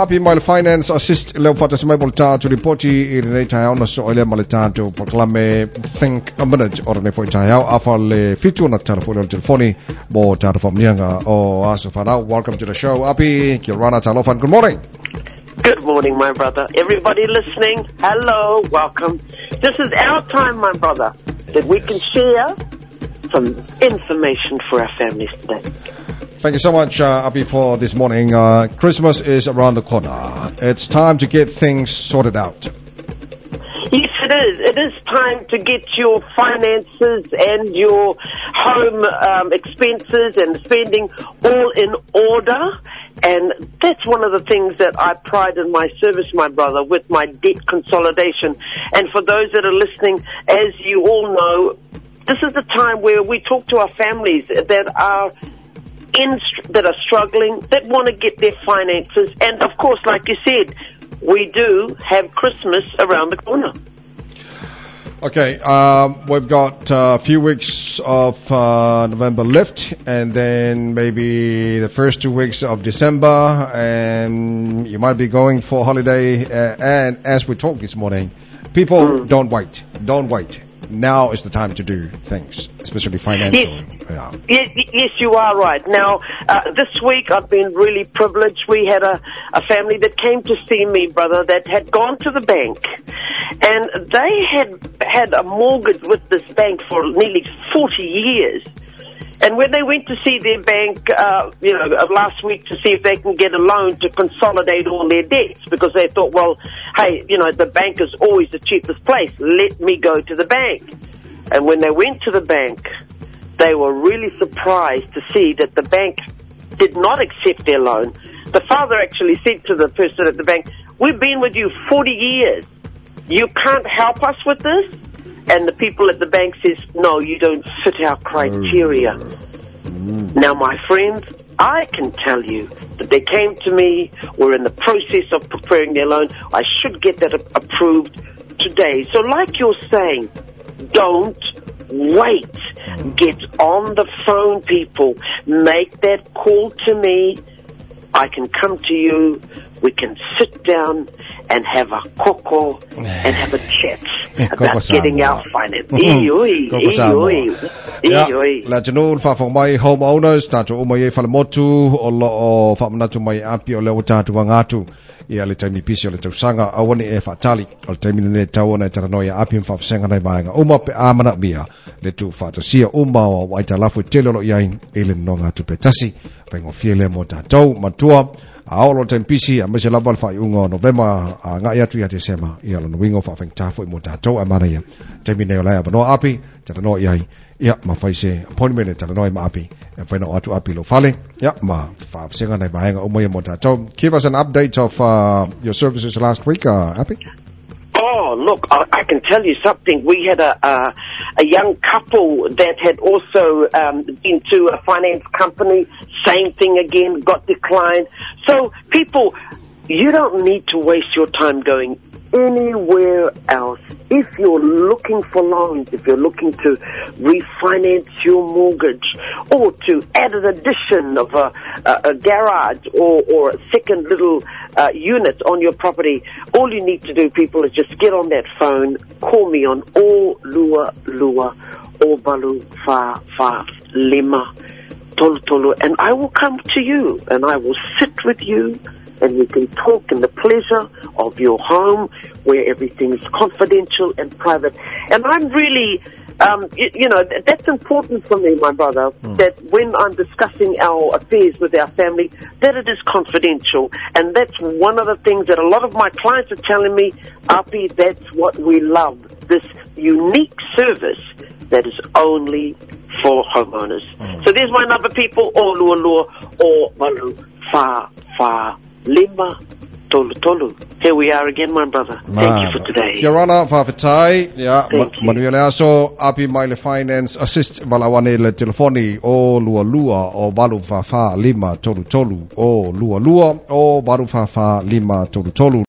Api Mile Finance assist le fata se mai volta to report i nei tai ona so ile male tanto proclame think a minute or ne foi tai au afa le fitu na telefoni telefoni mo telefon nianga oh, o aso fana welcome to the show Api Kirana Talofan good morning Good morning, my brother. Everybody listening, hello, welcome. This is our time, my brother, that we can share some information for our families today. Thank you so much, uh, Abby, for this morning. Uh, Christmas is around the corner. It's time to get things sorted out. Yes, it is. It is time to get your finances and your home um, expenses and spending all in order. And that's one of the things that I pride in my service, my brother, with my debt consolidation. And for those that are listening, as you all know, this is the time where we talk to our families that are in, that are struggling, that want to get their finances. And of course, like you said, we do have Christmas around the corner. Okay, um, we've got a few weeks of uh, November left, and then maybe the first two weeks of December, and you might be going for holiday. Uh, and as we talked this morning, people Mm. don't wait. Don't wait. Now is the time to do things, especially financial. Yes. Yeah. Yes, yes, you are right. Now, uh, this week I've been really privileged. We had a, a family that came to see me, brother, that had gone to the bank, and they had had a mortgage with this bank for nearly 40 years. And when they went to see their bank, uh, you know, last week to see if they can get a loan to consolidate all their debts, because they thought, well, hey, you know, the bank is always the cheapest place. Let me go to the bank. And when they went to the bank, they were really surprised to see that the bank did not accept their loan. The father actually said to the person at the bank, We've been with you 40 years. You can't help us with this? And the people at the bank says, No, you don't fit our criteria. Now, my friends, I can tell you that they came to me, were in the process of preparing their loan. I should get that approved today. So, like you're saying, don't wait. Get on the phone, people. Make that call to me. I can come to you. We can sit down and have a cocoa and have a chat about getting our finance. Ioi, ioi, ioi. la janun fa fong mai homeowners tatu o mai fa motu o lo o fa manatu mai api o le o tatu ngatu ia le taimi pisi o le tausanga awani e fa tali o le taimi ne tau na tara noia api fa senga nei bainga uma pe amana bia le tu fa ta sia uma o wai ta lafu tele lo ia e le no ngatu pe tasi pe ngo fiele mo tau matua a o lo taimi pisi a mese labal fa ungo novema a nga ia tu ia te sema ia lo wingo fa feng tafo i mo tau amana ia taimi ne o lai abano api tara no ia ia ma fai se appointment e tala noi ma api. E fai no atu api lo fale. Ia ma fa senga nei baenga umo ia mo so give us an update of uh, your services last week uh, api Oh, look, I, I can tell you something. We had a, a, a young couple that had also um, been to a finance company. Same thing again, got declined. So, people, you don't need to waste your time going anywhere else. If you're looking for loans, if you're looking to refinance your mortgage or to add an addition of a, a, a garage or, or a second little uh, unit on your property, all you need to do, people, is just get on that phone, call me on all Lua Lua or Balu Fa Fa Lima Tolu Tolu, and I will come to you and I will sit with you and we can talk in the pleasure of your home where everything is confidential and private. And I'm really, um, you, you know, th- that's important for me, my brother, that when I'm discussing our affairs with our family, that it is confidential. And that's one of the things that a lot of my clients are telling me, Api, that's what we love, this unique service that is only for homeowners. So there's my number, people, or lua lua, or malu, fa, fa, lima, tolu tolu. Here we are again, my brother. Thank you for today. Your Honor, Fafitai, yeah, Thank you. Manuel Aso, Api Maile Finance, assist malawane le telefoni o lua lua o balu fa fa lima tolu tolu o lua lua o balu fa fa lima tolu tolu